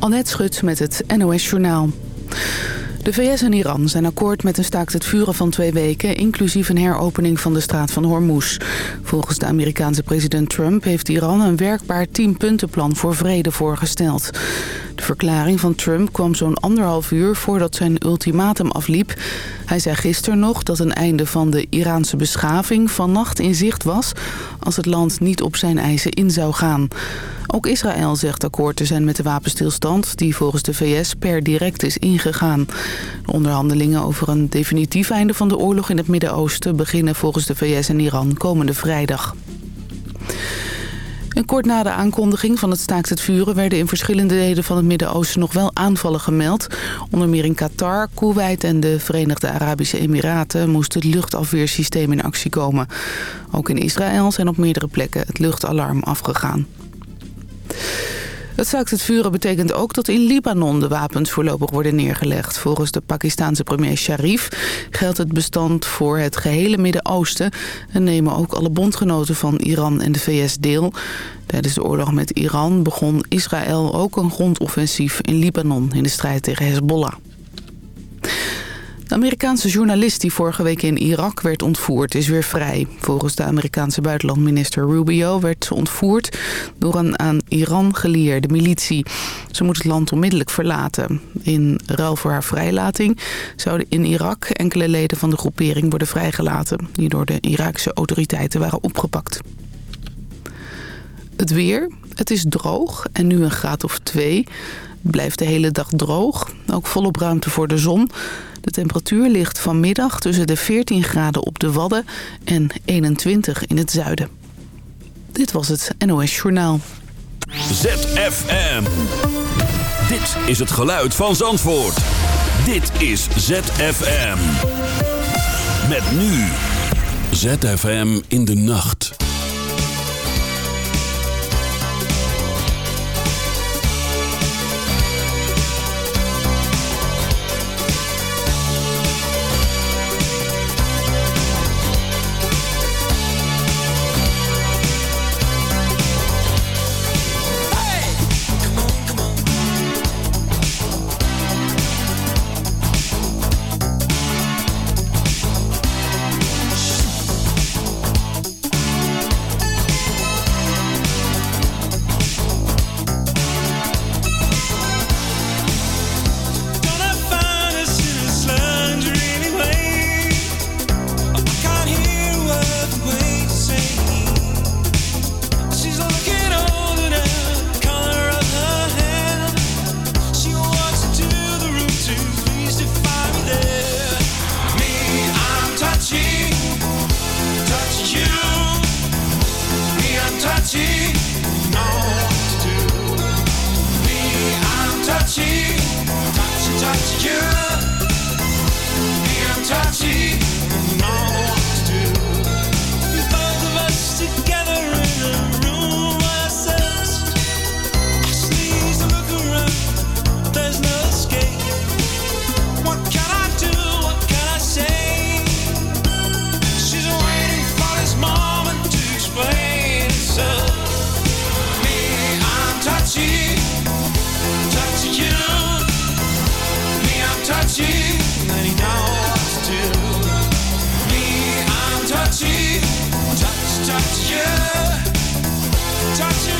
Annette Schut met het NOS Journaal. De VS en Iran zijn akkoord met een staakt het vuren van twee weken... inclusief een heropening van de straat van Hormuz. Volgens de Amerikaanse president Trump heeft Iran een werkbaar tienpuntenplan voor vrede voorgesteld. De verklaring van Trump kwam zo'n anderhalf uur voordat zijn ultimatum afliep. Hij zei gisteren nog dat een einde van de Iraanse beschaving vannacht in zicht was... als het land niet op zijn eisen in zou gaan. Ook Israël zegt akkoord te zijn met de wapenstilstand... die volgens de VS per direct is ingegaan. De onderhandelingen over een definitief einde van de oorlog in het Midden-Oosten... beginnen volgens de VS en Iran komende vrijdag. Kort na de aankondiging van het staakt het vuren... werden in verschillende delen van het Midden-Oosten nog wel aanvallen gemeld. Onder meer in Qatar, Kuwait en de Verenigde Arabische Emiraten... moest het luchtafweersysteem in actie komen. Ook in Israël zijn op meerdere plekken het luchtalarm afgegaan. Het staakt het vuren betekent ook dat in Libanon de wapens voorlopig worden neergelegd. Volgens de Pakistanse premier Sharif geldt het bestand voor het gehele Midden-Oosten... en nemen ook alle bondgenoten van Iran en de VS deel. Tijdens de oorlog met Iran begon Israël ook een grondoffensief in Libanon... in de strijd tegen Hezbollah. De Amerikaanse journalist die vorige week in Irak werd ontvoerd is weer vrij. Volgens de Amerikaanse buitenlandminister Rubio werd ze ontvoerd door een aan Iran gelieerde militie. Ze moet het land onmiddellijk verlaten. In ruil voor haar vrijlating zouden in Irak enkele leden van de groepering worden vrijgelaten... die door de Iraakse autoriteiten waren opgepakt. Het weer. Het is droog en nu een graad of twee. Het blijft de hele dag droog. Ook volop ruimte voor de zon. De temperatuur ligt vanmiddag tussen de 14 graden op de Wadden en 21 in het zuiden. Dit was het NOS Journaal. ZFM. Dit is het geluid van Zandvoort. Dit is ZFM. Met nu. ZFM in de nacht. watching.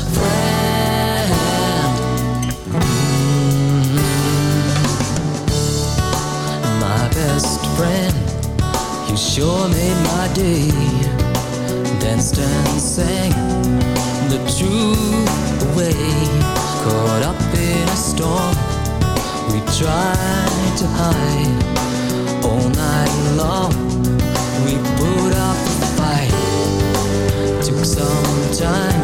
friend, you sure made my day. Danced and sang the truth away. Caught up in a storm, we tried to hide all night long. We put up a fight. Took some time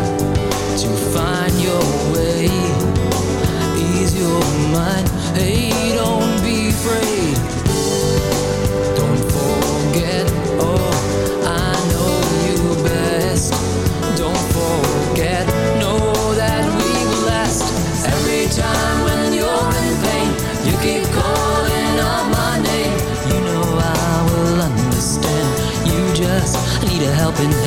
need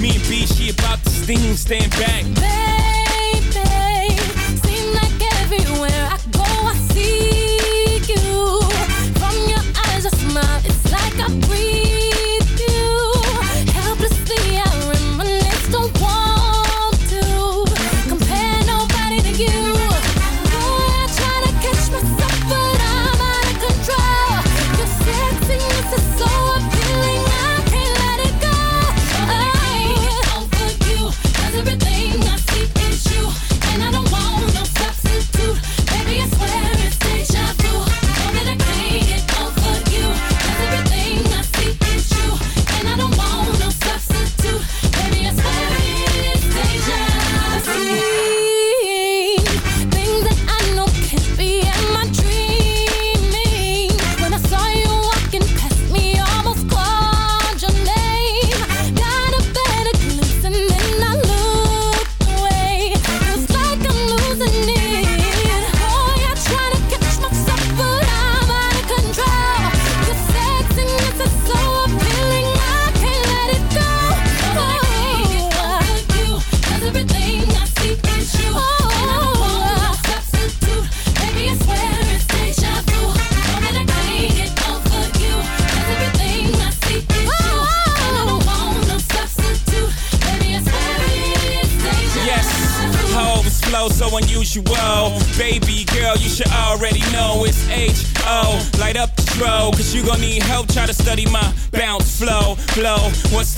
Me and B, she about to steam, stand back.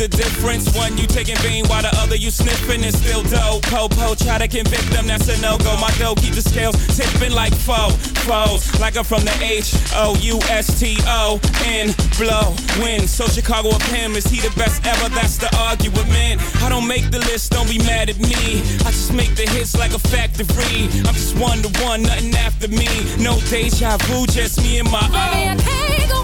the difference? One you taking vein while the other you sniffing and still dope. Po-po, try to convict them, that's a no-go. My dough keep the scales tipping like foe, foes. Like I'm from the H-O-U-S-T-O-N, blow, win. So Chicago up him, is he the best ever? That's the argument, man. I don't make the list, don't be mad at me. I just make the hits like a factory. I'm just one to one, nothing after me. No deja vu, just me and my own. Baby,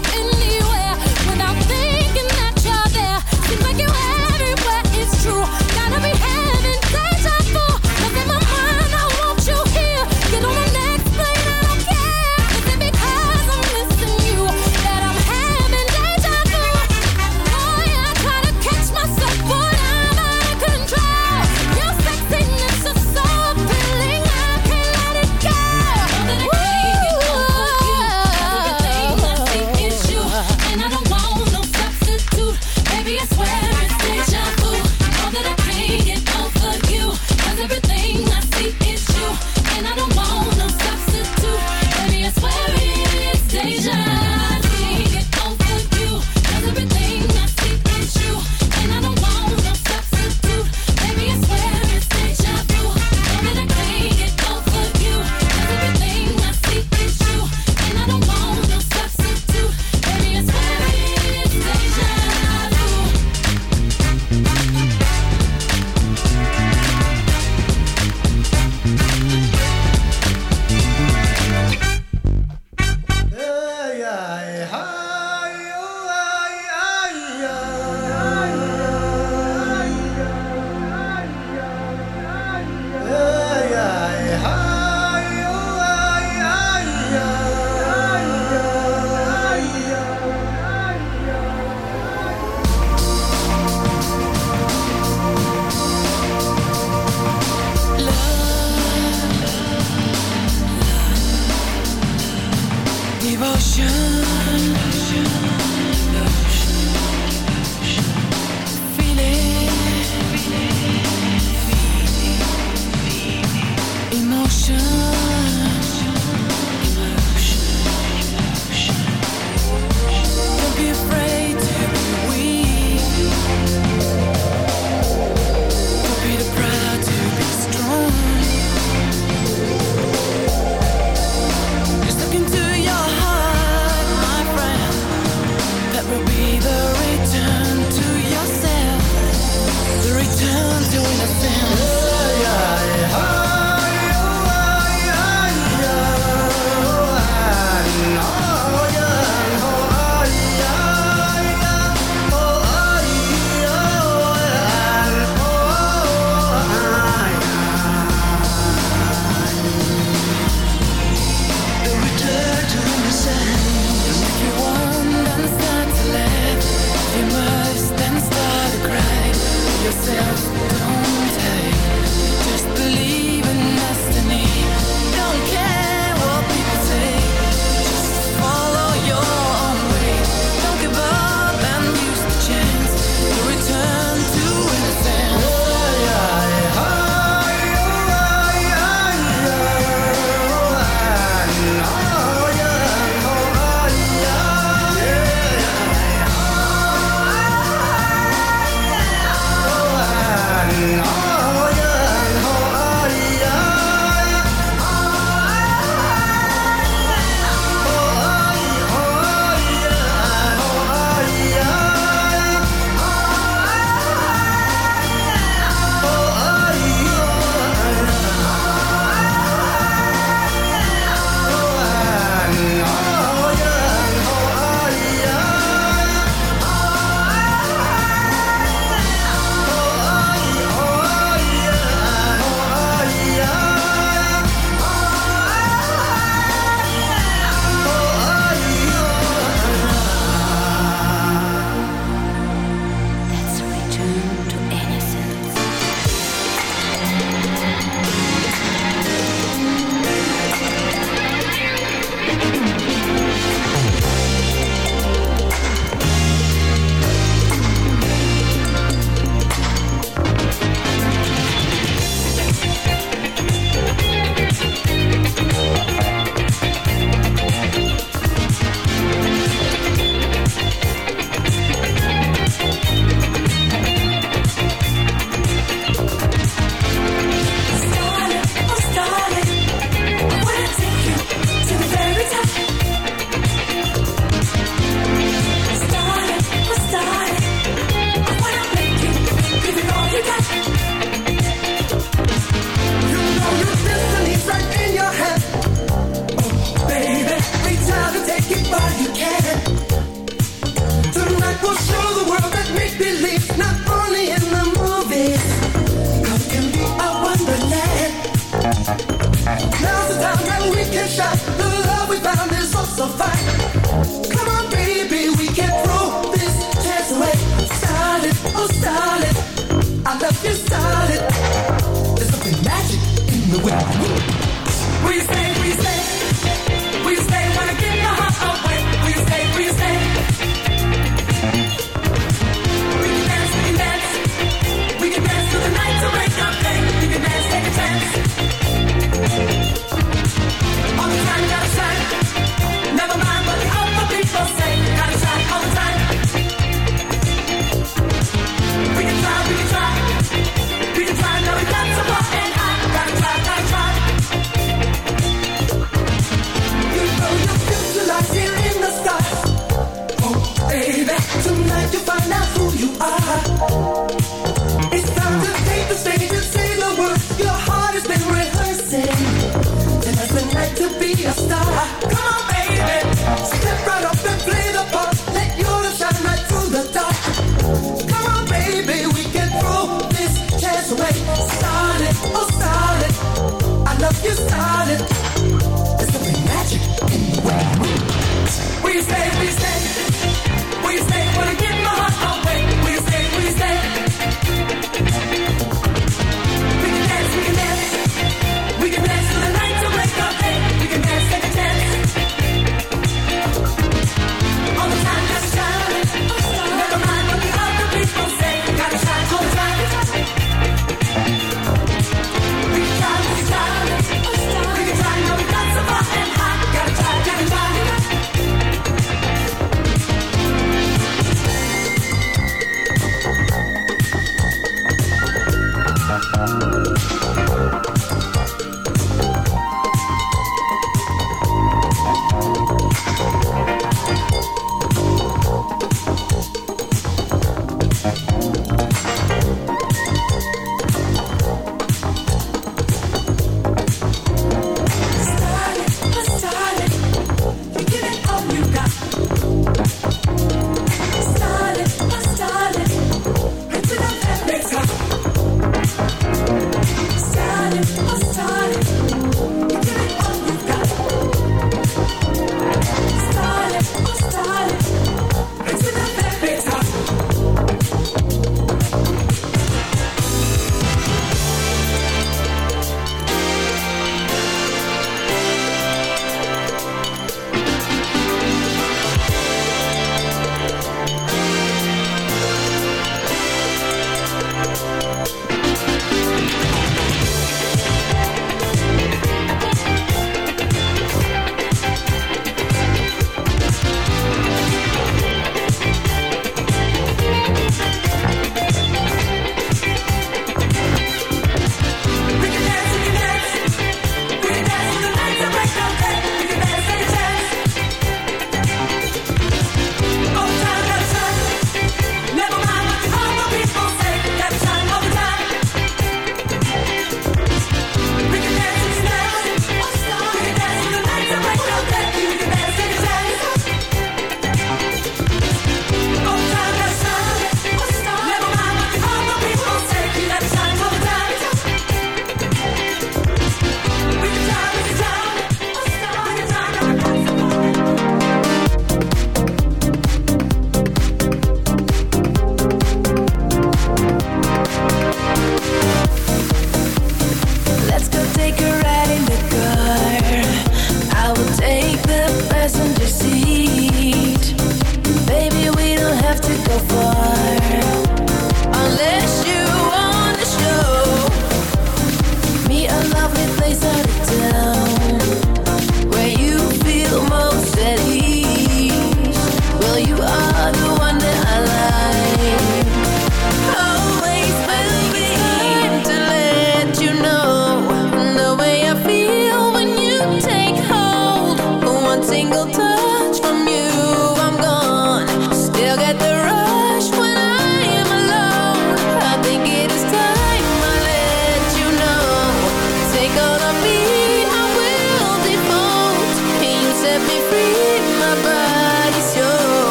I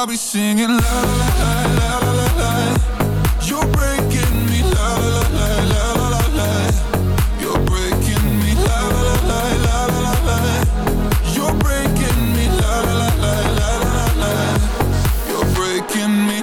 I'll be singing la la la la la la You're breaking me la la la la la la la You're breaking me la la la la la la You're breaking me la la la la la la You're breaking me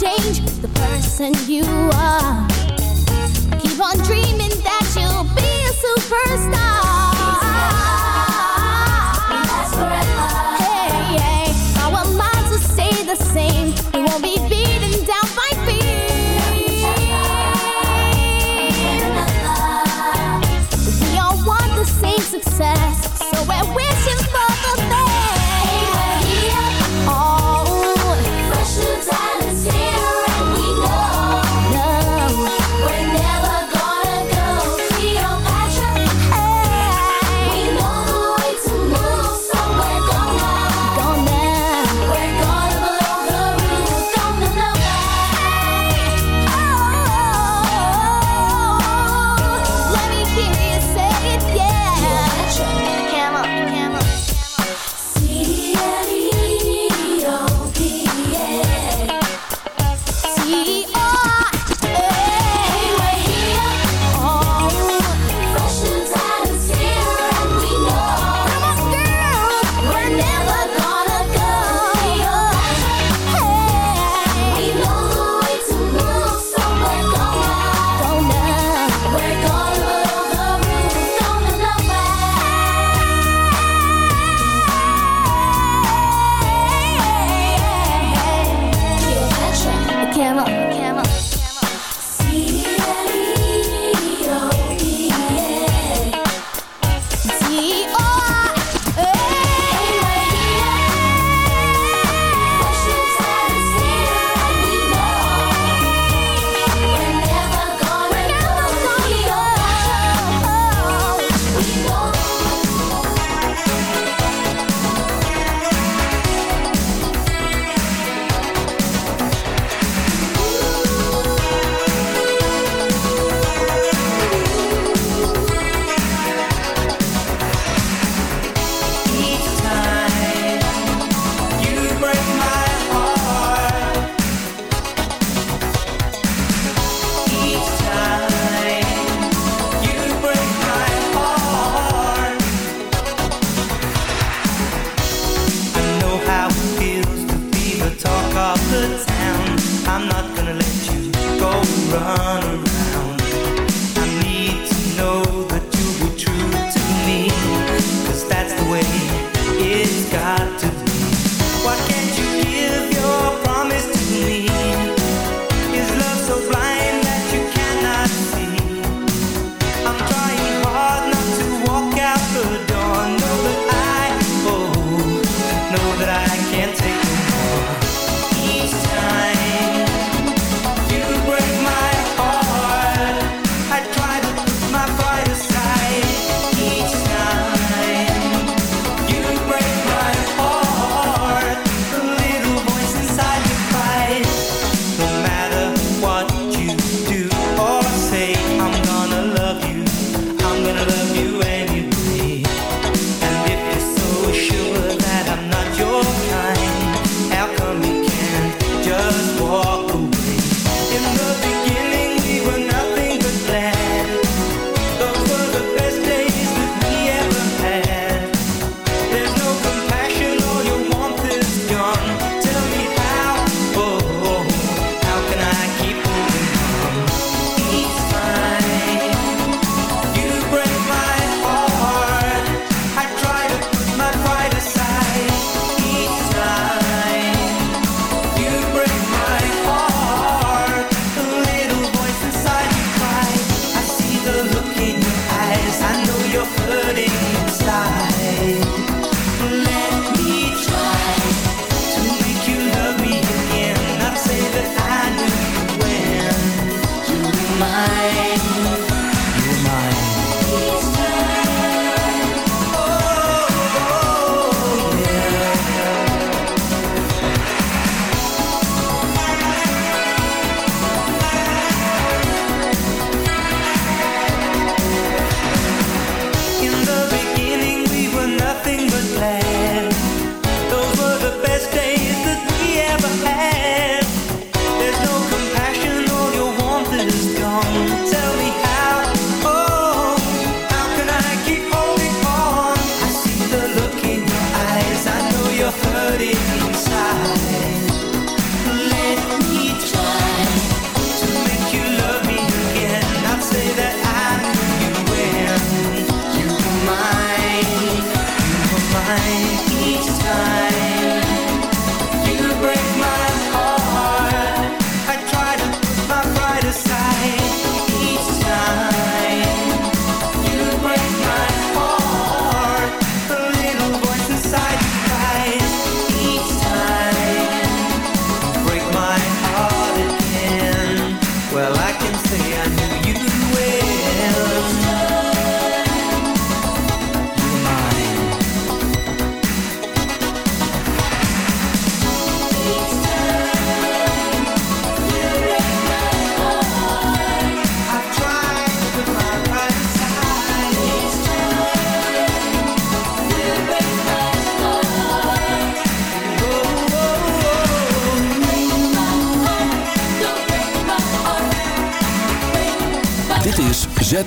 change the person you are. Keep on dreaming